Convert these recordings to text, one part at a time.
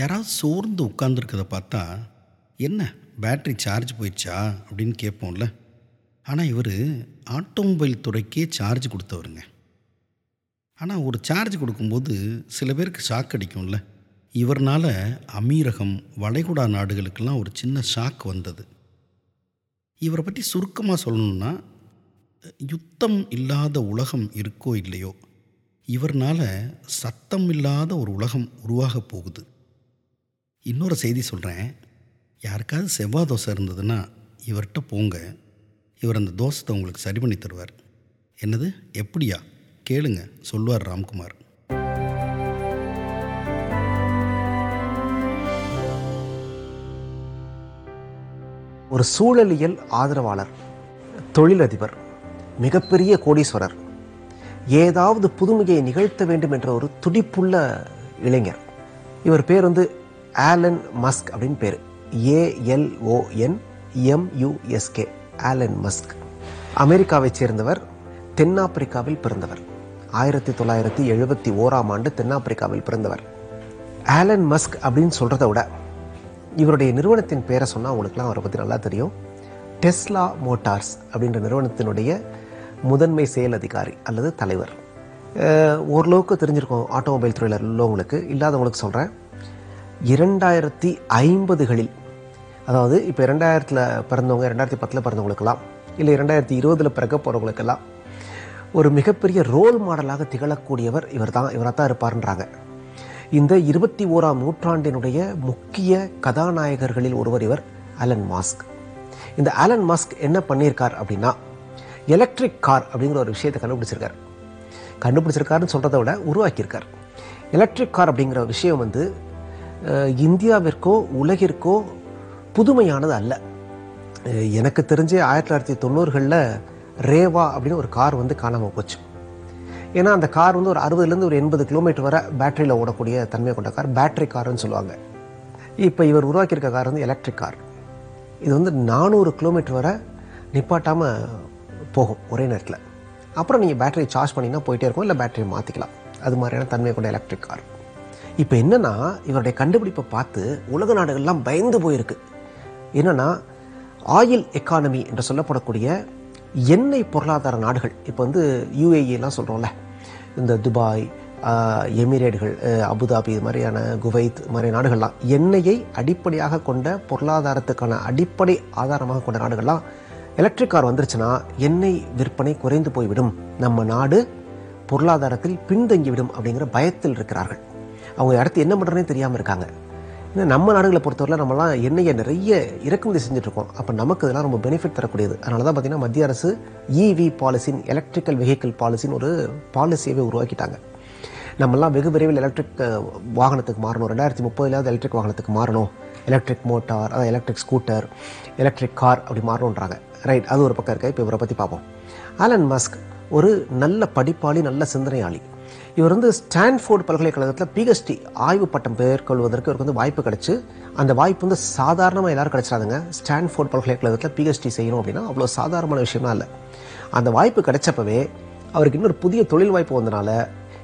யாராவது சோர்ந்து உட்காந்துருக்கத பார்த்தா என்ன பேட்ரி சார்ஜ் போயிடுச்சா? அப்படின்னு கேட்போம்ல. ஆனால் இவர் ஆட்டோமொபைல் துறைக்கே சார்ஜ் கொடுத்தவருங்க. ஆனால் ஒரு சார்ஜ் கொடுக்கும்போது சில பேருக்கு ஷாக் அடிக்கும்ல. இவர்னால் அமீரகம் வளைகுடா நாடுகளுக்கெல்லாம் ஒரு சின்ன ஷாக் வந்தது. இவரை பற்றி சுருக்கமாக சொல்லணும்னா யுத்தம் இல்லாத உலகம் இருக்கோ இல்லையோ இவர்னால் சத்தம் இல்லாத ஒரு உலகம் உருவாக போகுது. இன்னொரு செய்தி சொல்கிறேன் யாருக்காவது செவ்வாய் தோசை இருந்ததுன்னா இவர்கிட்ட போங்க. இவர் அந்த தோசத்தை உங்களுக்கு சரி பண்ணி தருவார். என்னது? எப்படியா? கேளுங்க சொல்வார் ராம்குமார். ஒரு சூழலியல் ஆதரவாளர் தொழிலதிபர் மிகப்பெரிய கோடீஸ்வரர் ஏதாவது புதுமையை நிகழ்த்த வேண்டும் என்ற ஒரு துடிப்புள்ள இளைஞர். இவர் பேர் வந்து ஆலன் மஸ்க் அப்படின்னு பேர். ஏஎல்ஓஎன் எம்யூஎஸ்கே ஆலன் மஸ்க் அமெரிக்காவைச் சேர்ந்தவர் தென்னாப்பிரிக்காவில் பிறந்தவர். ஆயிரத்தி தொள்ளாயிரத்தி எழுபத்தி ஓராம் ஆண்டு தென்னாப்பிரிக்காவில் பிறந்தவர். ஆலன் மஸ்க் அப்படின்னு சொல்கிறத விட இவருடைய நிறுவனத்தின் பேரை சொன்னால் உங்களுக்குலாம் அவரை பற்றி நல்லா தெரியும். டெஸ்லா மோட்டார்ஸ் அப்படின்ற நிறுவனத்தினுடைய முதன்மை செயல் அதிகாரி அல்லது தலைவர். ஓரளவுக்கு தெரிஞ்சிருக்கும் ஆட்டோமொபைல் துறையில் உள்ளவங்களுக்கு இல்லாதவங்களுக்கு சொல்கிறேன் இரண்டாயிரத்தி ஐம்பதுகளில் அதாவது இப்போ ரெண்டாயிரத்தில் பிறந்தவங்க ரெண்டாயிரத்தி பத்தில் பிறந்தவங்களுக்கெல்லாம் இல்லை இரண்டாயிரத்தி இருபதில் பிறக்க போகிறவங்களுக்கெல்லாம் ஒரு மிகப்பெரிய ரோல் மாடலாக திகழக்கூடியவர் இவர் தான் இவராக தான் இருப்பார்ன்றாங்க. இந்த இருபத்தி ஓராம் நூற்றாண்டினுடைய முக்கிய கதாநாயகர்களில் ஒருவர் இவர் அலன் மாஸ்க் இந்த அலன் மாஸ்க் என்ன பண்ணியிருக்கார் அப்படின்னா எலக்ட்ரிக் கார் அப்படிங்கிற ஒரு விஷயத்தை கண்டுபிடிச்சிருக்கார். கண்டுபிடிச்சிருக்காருன்னு சொல்கிறத விட உருவாக்கியிருக்கார். எலக்ட்ரிக் கார் அப்படிங்கிற விஷயம் வந்து இந்தியாவிற்கோ உலகிற்கோ புதுமையானது அல்ல. எனக்கு தெரிஞ்சு ஆயிரத்தி தொள்ளாயிரத்தி தொண்ணூறுகளில் ரேவா அப்படின்னு ஒரு கார் வந்து காணாமல் போச்சு. ஏன்னா அந்த கார் வந்து ஒரு அறுபதுலேருந்து ஒரு எண்பது கிலோமீட்டர் வரை பேட்டரியில் ஓடக்கூடிய தன்மை கொண்ட கார் பேட்டரி கார்னு சொல்லுவாங்க. இப்போ இவர் உருவாக்கியிருக்க கார் வந்து எலக்ட்ரிக் கார் இது வந்து நானூறு கிலோமீட்டர் வரை நிப்பாட்டாமல் போகும் ஒரே நேரத்தில். அப்புறம் நீங்கள் பேட்டரி சார்ஜ் பண்ணிங்கன்னா போயிட்டே இருக்கும் இல்லை பேட்டரியை மாற்றிக்கலாம் அது மாதிரியான தன்மை கொண்ட எலக்ட்ரிக் கார் இப்போ என்னென்னா இவருடைய கண்டுபிடிப்பை பார்த்து உலக நாடுகள்லாம் பயந்து போயிருக்கு. என்னென்னா ஆயில் எக்கானமி என்று சொல்லப்படக்கூடிய எண்ணெய் பொருளாதார நாடுகள். இப்போ வந்து UAE எல்லாம் சொல்கிறோம்ல இந்த துபாய் எமிரேடுகள் அபுதாபி இது மாதிரியான குவைத் இது மாதிரி நாடுகள்லாம் எண்ணெயை அடிப்படையாக கொண்ட பொருளாதாரத்துக்கான அடிப்படை ஆதாரமாக கொண்ட நாடுகள்லாம். எலக்ட்ரிக் கார் வந்துருச்சுன்னா எண்ணெய் விற்பனை குறைந்து போய்விடும். நம்ம நாடு பொருளாதாரத்தில் பின்தங்கிவிடும் அப்படிங்கிற பயத்தில் இருக்கிறார்கள். அவங்க அடுத்து என்ன பண்ணுறதுனே தெரியாமல் இருக்காங்க. இன்னும் நம்ம நாடுகளை பொறுத்தவரையில் நம்மலாம் எண்ணெயை நிறைய இறக்குமதி செஞ்சுட்ருக்கோம். அப்போ நமக்கு இதெல்லாம் ரொம்ப பெனிஃபிட் தரக்கூடியது. அதனால தான் பார்த்திங்கன்னா மத்திய அரசு இவி பாலிசின் எலக்ட்ரிக்கல் வெஹிக்கிள் பாலிசின்னு ஒரு பாலிசியவே உருவாக்கிட்டாங்க. நம்மலாம் வெகு விரைவில் எலக்ட்ரிக் வாகனத்துக்கு மாறணும். ரெண்டாயிரத்தி முப்பதுலாவது எலக்ட்ரிக் வாகனத்துக்கு மாறணும். எலக்ட்ரிக் மோட்டார் அதாவது எலக்ட்ரிக் ஸ்கூட்டர் எலக்ட்ரிக் கார் அப்படி மாறணுன்றாங்க. ரைட் அது ஒரு பக்கம் இருக்கு? இப்போ இவரை பற்றி பார்ப்போம். ஆலன் மஸ்க் ஒரு நல்ல படிப்பாளி நல்ல சிந்தனையாளி. இவர் வந்து ஸ்டான்ஃபோர்ட் பல்கலைக்கழகத்தில் பிஹெச்டி ஆய்வு பட்டம் பெயர்கொள்வதற்கு இவருக்கு வந்து வாய்ப்பு கிடச்சி அந்த வாய்ப்பு வந்து சாதாரணமாக எல்லோரும் கிடச்சிடாதுங்க. ஸ்டான்ஃபோர்ட் பல்கலைக்கழகத்தில் பிஹெச்டி செய்யணும் அப்படின்னா அவ்வளோ சாதாரணமான விஷயம்லாம் இல்லை. அந்த வாய்ப்பு கிடைச்சப்பவே அவருக்கு இன்னொரு புதிய தொழில் வாய்ப்பு வந்தனால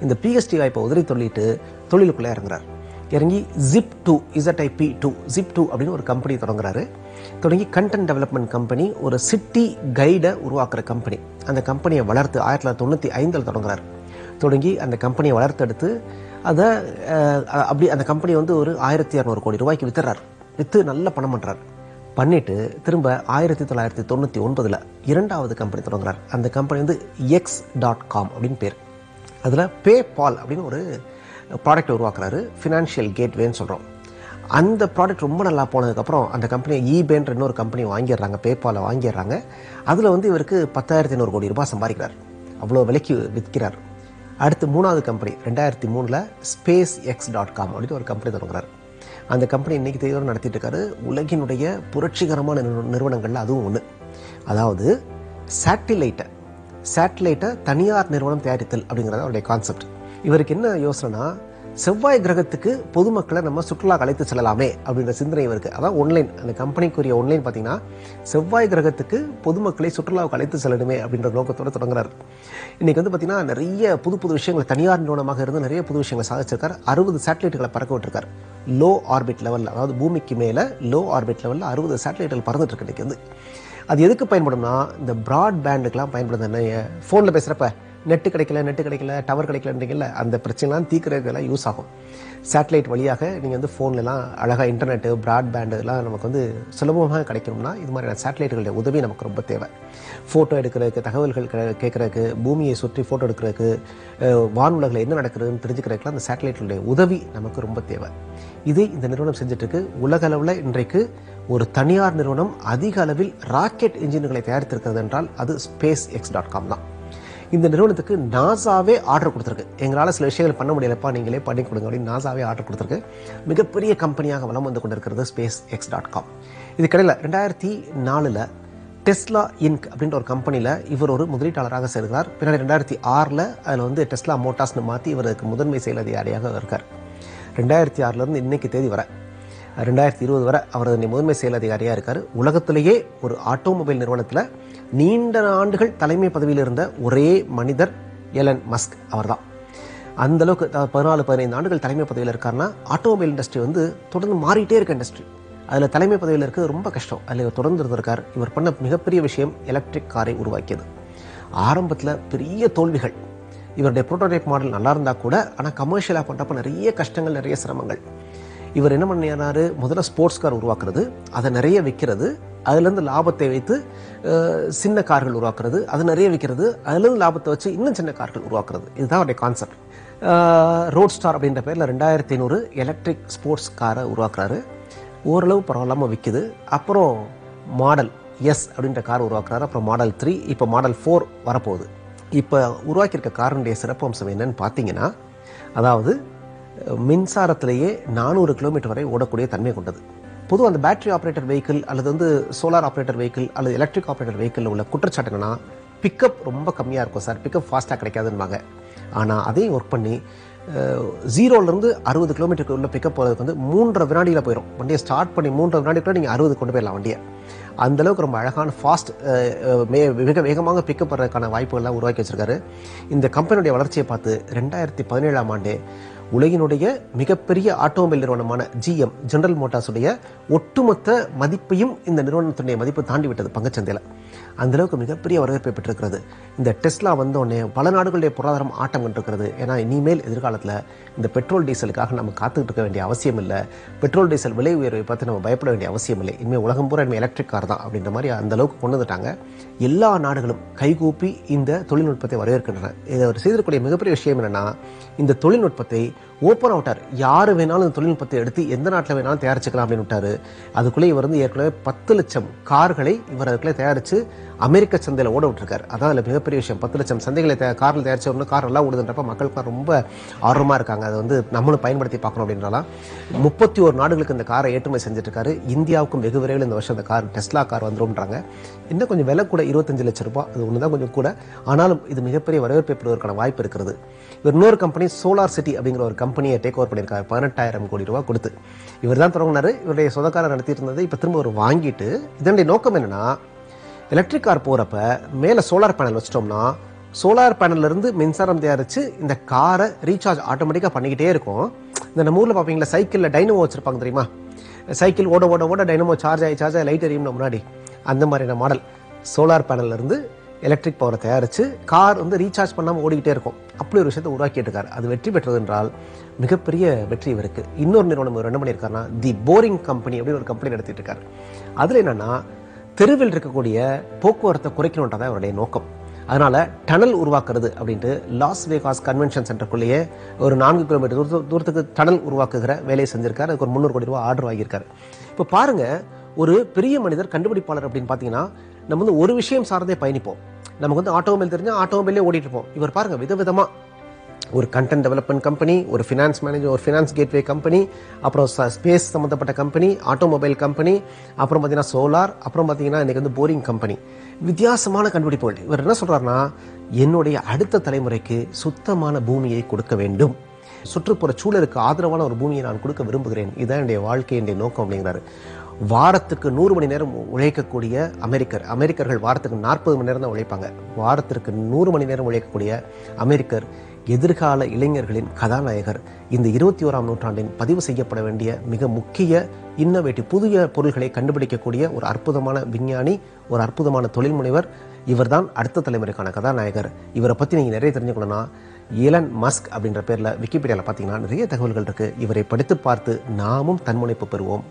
இந்த பிஹெச்டி வாய்ப்பை உதறி தொல்லிட்டு தொழிலுக்குள்ளே இறங்குறார். இறங்கி zip two Z I P two zip two அப்படின்னு ஒரு கம்பெனி தொடங்குறாரு. தொடங்கி கண்டென்ட் டெவலப்மெண்ட் கம்பெனி ஒரு சிட்டி கைடை உருவாக்குற கம்பெனி அந்த கம்பெனியை வளர்த்து ஆயிரத்தி தொள்ளாயிரத்தி தொண்ணூற்றி ஐந்தில் தொடங்குறாரு. தொடங்கி அந்த கம்பெனியை வளர்த்தெடுத்து அதை அப்படி அந்த கம்பெனி வந்து ஒரு ஆயிரத்தி இரநூறு கோடி ரூபாய்க்கு வித்துறாரு. விற்று நல்ல பணம் பண்ணுறாரு பண்ணிட்டு திரும்ப ஆயிரத்தி தொள்ளாயிரத்தி தொண்ணூற்றி ஒன்பதில் இரண்டாவது கம்பெனி தொடங்குறார். அந்த கம்பெனி வந்து எக்ஸ் டாட் காம் அப்படின்னு பேர். அதில் பே பால் அப்படின்னு ஒரு ப்ராடக்ட் உருவாக்குறாரு ஃபினான்ஷியல் கேட்வேன்னு சொல்கிறோம் அந்த ப்ராடக்ட் ரொம்ப நல்லா போனதுக்கப்புறம் அந்த கம்பெனியை ஈபேன்ற இன்னொரு கம்பெனி வாங்கிடுறாங்க பேபாலை வாங்கிடுறாங்க. அதில் வந்து இவருக்கு பத்தாயிரத்தி ஐநூறு கோடி ரூபாய் சம்பாதிக்கிறார். அவ்வளோ விலைக்கு விற்கிறார். அடுத்து மூணாவது கம்பெனி ரெண்டாயிரத்தி மூணில் ஸ்பேஸ் எக்ஸ் டாட் காம் அப்படின்னு ஒரு கம்பெனி தொடங்குறாரு. அந்த கம்பெனி இன்றைக்கி தேவையான நடத்திட்டு இருக்காரு உலகினுடைய புரட்சிகரமான நிறுவனங்களில் அதுவும் ஒன்று அதாவது சேட்டிலைட்டை சேட்டிலைட்டை தனியார் நிறுவனம் தயாரித்தல் அப்படிங்கிறது அவருடைய கான்செப்ட் இவருக்கு என்ன யோசனைனா செவ்வாய் கிரகத்துக்கு பொதுமக்களை நம்ம சுற்றுலா அழைத்து செல்லலாமே அப்படின்ற சிந்தனை இவருக்கு. அதான் ஒன்லைன் அந்த கம்பெனிக்குரிய ஒன்லைன் பார்த்தீங்கன்னா செவ்வாய் கிரகத்துக்கு பொதுமக்களை சுற்றுலாவுக்கு அழைத்து செல்லணுமே அப்படின்ற நோக்கத்தோடு தொடங்குறாரு. இன்னைக்கு வந்து பார்த்தீங்கன்னா நிறைய புது புது விஷயங்கள் தனியார் நிறுவனமாக இருந்து நிறைய புது விஷயங்களை சாதிச்சிருக்கார். அறுபது சேட்டலைட்டுகளை பறக்க விட்டுருக்கார். லோ ஆர்பிட் லெவலில் அதாவது பூமிக்கு மேலே லோ ஆர்பிட் லெவலில் அறுபது சேட்டலைட்டுகள் பறந்துட்டுருக்கு இன்னைக்கு வந்து. அது எதுக்கு பயன்படும்னா இந்த ப்ராட்பேண்டுக்கெலாம் பயன்படுது என்ன ஃபோனில் பேசுகிறப்ப நெட்டு கிடைக்கல நெட்டு கிடைக்கல டவர் கிடைக்கலன்றீங்கல்ல அந்த பிரச்சனைலாம் தீக்கிறதுக்கெல்லாம் யூஸ் ஆகும். சேட்டலைட் வழியாக நீங்கள் வந்து ஃபோன்லலாம் அழகாக இன்டர்நெட்டு ப்ராட்பேண்டு எல்லாம் நமக்கு வந்து சுலபமாக கிடைக்கணும்னா இது மாதிரியான சேட்டலைட்டுகளுடைய உதவி நமக்கு ரொம்ப தேவை. ஃபோட்டோ எடுக்கிறதுக்கு தகவல்கள் கேட்குறதுக்கு பூமியை சுற்றி ஃபோட்டோ எடுக்கிறதுக்கு வானுலகில் என்ன நடக்குதுன்னு தெரிஞ்சுக்கிறதுக்குலாம் அந்த சேட்டலைட்டுடைய உதவி நமக்கு ரொம்ப தேவை. இது இந்த நிறுவனம் செஞ்சிட்ருக்கு. உலகளவில் இன்றைக்கு ஒரு தனியார் நிறுவனம் அதிக அளவில் ராக்கெட் இன்ஜின்களை தயாரித்திருக்கிறது என்றால் அது ஸ்பேஸ் எக்ஸ் டாட் காம் தான். இந்த நிறுவனத்துக்கு நாசாவே ஆர்டர் கொடுத்துருக்கு. எங்களால் சில விஷயங்கள் பண்ண முடியலப்பா நீங்களே பண்ணி கொடுங்க அப்படின்னு நாசாவே ஆர்டர் கொடுத்துருக்கு. மிகப்பெரிய கம்பெனியாக வளம் வந்து கொண்டிருக்கிறது ஸ்பேஸ் எக்ஸ் டாட் காம் இது கடையில் ரெண்டாயிரத்தி நாலில் டெஸ்லா இன்க் அப்படின்ற ஒரு கம்பெனியில் இவர் ஒரு முதலீட்டாளராக சேர்கிறார். பின்னாடி ரெண்டாயிரத்தி ஆறில் அதில் வந்து டெஸ்லா மோட்டார்ஸ்னு மாற்றி இவருக்கு முதன்மை செயல் அதிகாரியாக இருக்கார். ரெண்டாயிரத்தி ஆறுலேருந்து இன்னைக்கு தேதி வர ரெண்டாயிரத்தி இருபது வரை அவர் முதன்மை செயல் அதிகாரியாக இருக்கார். உலகத்திலேயே ஒரு ஆட்டோமொபைல் நிறுவனத்தில் நீண்ட ஆண்டுகள் தலைமை பதவியில் இருந்த ஒரே மனிதர் எலன் மஸ்க் அவர்தான். அந்த அளவுக்கு பதினாலு பதினைந்து ஆண்டுகள் தலைமை பதவியில் இருக்காருன்னா ஆட்டோமொபைல் இண்டஸ்ட்ரி வந்து தொடர்ந்து மாறிட்டே இருக்க இண்டஸ்ட்ரி. அதில் தலைமை பதவியில் இருக்கிறது ரொம்ப கஷ்டம். அதில் இவர் தொடர்ந்து இருந்திருக்கார். இவர் பண்ண மிகப்பெரிய விஷயம் எலக்ட்ரிக் காரை உருவாக்கியது. ஆரம்பத்தில் பெரிய தோல்விகள். இவருடைய ப்ரோட்டோடைப் மாடல் நல்லா இருந்தால் கூட ஆனால் கமர்ஷியலாக பண்ணுறப்ப நிறைய கஷ்டங்கள் நிறைய சிரமங்கள். இவர் என்ன பண்ணினார்? முதல்ல ஸ்போர்ட்ஸ் கார் உருவாக்குறது அதை நிறைய விற்கிறது அதுலேருந்து லாபத்தை வைத்து சின்ன கார்கள் உருவாக்குறது அது நிறைய விற்கிறது அதுலேருந்து லாபத்தை வச்சு இன்னும் சின்ன கார்கள் உருவாக்குறது. இதுதான் அவருடைய கான்செப்ட் ரோட் ஸ்டார் அப்படின்ற பேரில் ரெண்டாயிரத்தி ஐநூறு எலக்ட்ரிக் ஸ்போர்ட்ஸ் காரை உருவாக்குறாரு. ஓரளவு பரவாயில்லாமல் விற்கிது அப்புறம் மாடல் எஸ் அப்படின்ற கார் உருவாக்குறாரு. அப்புறம் மாடல் த்ரீ இப்போ மாடல் ஃபோர் வரப்போகுது. இப்போ உருவாக்கியிருக்க காரினுடைய சிறப்பம்சம் என்னன்னு பார்த்தீங்கன்னா அதாவது மின்சாரத்திலேயே நானூறு கிலோமீட்டர் வரை ஓடக்கூடிய தன்மை கொண்டது. பொதுவாக அந்த பேட்டரி ஆப்ரேட்டர் வெஹிக்கிள் அல்லது வந்து சோலார் ஆப்ரேட்டர் வெஹிக்கிள் அல்லது எலக்ட்ரிக் ஆப்ரேட்டர் வெஹிக்கிளில் உள்ள குற்றச்சாட்டுங்கன்னா பிக்கப் ரொம்ப கம்மியாக இருக்கும் சார் பிக்கப் ஃபாஸ்ட்டாக கிடைக்காதுன்னுவாங்க ஆனால் அதையும் ஒர்க் பண்ணி ஜீரோலேருந்து அறுபது கிலோமீட்டருக்கு உள்ள பிக்கப் போகிறதுக்கு வந்து மூன்றரை வினாடியில் போயிடும் வண்டியை ஸ்டார்ட் பண்ணி மூன்றரை வினாடிக்குள்ள நீங்கள் அறுபது கொண்டு போயிடலாம் வண்டியை. அந்த அளவுக்கு ரொம்ப அழகான ஃபாஸ்ட் மிக வேகமாக பிக்கப் பண்ணுறதுக்கான வாய்ப்புகள்லாம் உருவாக்கி வச்சிருக்காரு. இந்த கம்பெனியுடைய வளர்ச்சியை பார்த்து ரெண்டாயிரத்தி பதினேழாம் ஆண்டு உலகினுடைய மிகப்பெரிய ஆட்டோமொபைல் நிறுவனமான ஜிஎம் ஜெனரல் மோட்டார்ஸுடைய ஒட்டுமொத்த மதிப்பையும் இந்த நிறுவனத்துடைய மதிப்பு தாண்டி விட்டது பங்குச்சந்தையில். அந்தளவுக்கு மிகப்பெரிய வரவேற்பை பெற்றிருக்கிறது. இந்த டெஸ்லா வந்தோடனே பல நாடுகளுடைய பொருளாதாரம் ஆட்டம் கண்டிருக்கிறது. ஏன்னா இனிமேல் எதிர்காலத்தில் இந்த பெட்ரோல் டீசலுக்காக நம்ம காத்துக்கிட்டு இருக்க வேண்டிய அவசியம் இல்லை. பெட்ரோல் டீசல் விலை உயர்வை பார்த்து நம்ம பயப்பட வேண்டிய அவசியம் இல்லை. இனிமேல் உலகம் பூரா இனிமேல் எலக்ட்ரிக் கார் தான் அப்படின்ற மாதிரி அந்த அளவுக்கு கொண்டு வந்துட்டாங்க. எல்லா நாடுகளும் கைகூப்பி இந்த தொழில்நுட்பத்தை வரவேற்கின்றன. இதை அவர் செய்திருக்கக்கூடிய மிகப்பெரிய விஷயம் என்னென்னா இந்த தொழில்நுட்பத்தை ஓப்பன் அவுட்டார் யார் வேணாலும் இந்த தொழில்நுட்பத்தை எடுத்து எந்த நாட்டில் வேணாலும் தயாரிச்சுக்கலாம் அப்படின்னு விட்டாரு. அதுக்குள்ளே இவர் வந்து ஏற்கனவே பத்து லட்சம் கார்களை இவர் அதுக்குள்ளே தயாரித்து அமெரிக்க சந்தையில் ஓட விட்டுருக்காரு. அதான் அதில் மிகப்பெரிய விஷயம். பத்து லட்சம் சந்தைகளை தயா காரில் தயாரிச்சவொன்னு கார் நல்லா ஓடுதுன்றப்ப மக்களுக்கு ரொம்ப ஆர்வமாக இருக்காங்க. அதை வந்து நம்மளும் பயன்படுத்தி பார்க்கணும் அப்படின்றலாம். முப்பத்தி ஒரு நாடுகளுக்கு இந்த காரை ஏற்றுமதி செஞ்சுட்ருக்காரு இந்தியாவுக்கும் வெகு விரைவில் இந்த வருஷம் இந்த கார் டெஸ்லா கார் வந்துரும்ன்றாங்க. இன்னும் கொஞ்சம் விலை கூட இருபத்தஞ்சு லட்சம் ரூபாய். அது ஒன்று தான் கொஞ்சம் கூட. ஆனாலும் இது மிகப்பெரிய வரவேற்பை பெறுவதற்கான வாய்ப்பு இருக்கிறது. இவர் இன்னொரு கம்பெனி சோலார் சிட்டி அப்படிங்கிற ஒரு கம்பெனி கம்பெனியை டேக் ஓவர் பண்ணியிருக்காரு. பதினெட்டாயிரம் கோடி ரூபா கொடுத்து. இவர் தான் தொடங்கினார். இவருடைய சொந்தக்காரர் நடத்திட்டு இருந்தது. இப்போ திரும்ப ஒரு வாங்கிட்டு இதனுடைய நோக்கம் என்னென்னா எலக்ட்ரிக் கார் போகிறப்ப மேலே சோலார் பேனல் வச்சிட்டோம்னா சோலார் இருந்து மின்சாரம் தயாரித்து இந்த காரை ரீசார்ஜ் ஆட்டோமேட்டிக்காக பண்ணிக்கிட்டே இருக்கும். இந்த நம்ம ஊரில் பார்ப்பீங்களா சைக்கிளில் டைனமோ வச்சுருப்பாங்க தெரியுமா? சைக்கிள் ஓட ஓட ஓட டைனமோ சார்ஜ் ஆகி சார்ஜ் ஆகி லைட் எரியும் முன்னாடி. அந்த மாதிரியான மாடல் சோலார் பேனல்லேருந்து எலக்ட்ரிக் பவரை தயாரித்து கார் வந்து ரீசார்ஜ் பண்ணாமல் ஓடிக்கிட்டே இருக்கும். அப்படி ஒரு விஷயத்தை உருவாக்கிட்டு இருக்காரு. அது வெற்றி பெற்றது என்றால் மிகப்பெரிய வெற்றி இவருக்கு. இன்னொரு நிறுவனம் இவர் என்ன பண்ணியிருக்காருன்னா தி போரிங் கம்பெனி அப்படின்னு ஒரு கம்பெனி நடத்திட்டு இருக்காரு. அதில் என்னன்னா தெருவில் இருக்கக்கூடிய போக்குவரத்தை குறைக்கணுன்றதான் அவருடைய நோக்கம். அதனால் டனல் உருவாக்குறது அப்படின்ட்டு லாஸ் வேகாஸ் கன்வென்ஷன் சென்டருக்குள்ளேயே ஒரு நான்கு கிலோமீட்டர் தூரத்து தூரத்துக்கு டனல் உருவாக்குகிற வேலையை செஞ்சிருக்காரு. அதுக்கு ஒரு முந்நூறு கோடி ரூபா ஆர்டர் வாங்கியிருக்காரு. இப்போ பாருங்கள் ஒரு பெரிய மனிதர் கண்டுபிடிப்பாளர் அப்படின்னு பார்த்தீங்கன்னா நம்ம வந்து ஒரு விஷயம் சார்ந்தே பயணிப்போம். நமக்கு வந்து ஆட்டோமொபைல் தெரிஞ்சால் ஆட்டோமொபைலே ஓடிட்டு இருப்போம். இவர் பாருங்கள் விதவிதமாக ஒரு கண்டென்ட் டெவலப்மெண்ட் கம்பெனி ஒரு ஃபினான்ஸ் மேனேஜர் ஒரு ஃபினான்ஸ் கேட்வே கம்பெனி அப்புறம் ஸ்பேஸ் சம்மந்தப்பட்ட கம்பெனி ஆட்டோமொபைல் கம்பெனி அப்புறம் பார்த்தீங்கன்னா சோலார் அப்புறம் பார்த்தீங்கன்னா இன்றைக்கி வந்து போரிங் கம்பெனி வித்தியாசமான கண்டுபிடிப்புகள் இவர் என்ன சொல்கிறாருன்னா என்னுடைய அடுத்த தலைமுறைக்கு சுத்தமான பூமியை கொடுக்க வேண்டும். சுற்றுப்புற சூழலுக்கு ஆதரவான ஒரு பூமியை நான் கொடுக்க விரும்புகிறேன். இதுதான் என்னுடைய வாழ்க்கை என்னுடைய நோக்கம் அப்படிங்கிறாரு. வாரத்துக்கு நூறு மணி நேரம் உழைக்கக்கூடிய அமெரிக்கர். அமெரிக்கர்கள் வாரத்துக்கு நாற்பது மணி நேரம் தான் உழைப்பாங்க. வாரத்திற்கு நூறு மணி நேரம் உழைக்கக்கூடிய அமெரிக்கர் எதிர்கால இளைஞர்களின் கதாநாயகர். இந்த இருபத்தி ஓராம் நூற்றாண்டின் பதிவு செய்யப்பட வேண்டிய மிக முக்கிய இன்னோவேட்டிவ் புதிய பொருள்களை கண்டுபிடிக்கக்கூடிய ஒரு அற்புதமான விஞ்ஞானி ஒரு அற்புதமான தொழில் முனைவர் இவர்தான் அடுத்த தலைமுறைக்கான கதாநாயகர். இவரை பற்றி நீங்கள் நிறைய தெரிஞ்சுக்கணும்னா இலன் மஸ்க் அப்படின்ற பேரில் விக்கிபீடியாவில் பார்த்தீங்கன்னா நிறைய தகவல்கள் இருக்குது இவரை படித்து பார்த்து நாமும் தன்முனைப்பு பெறுவோம்.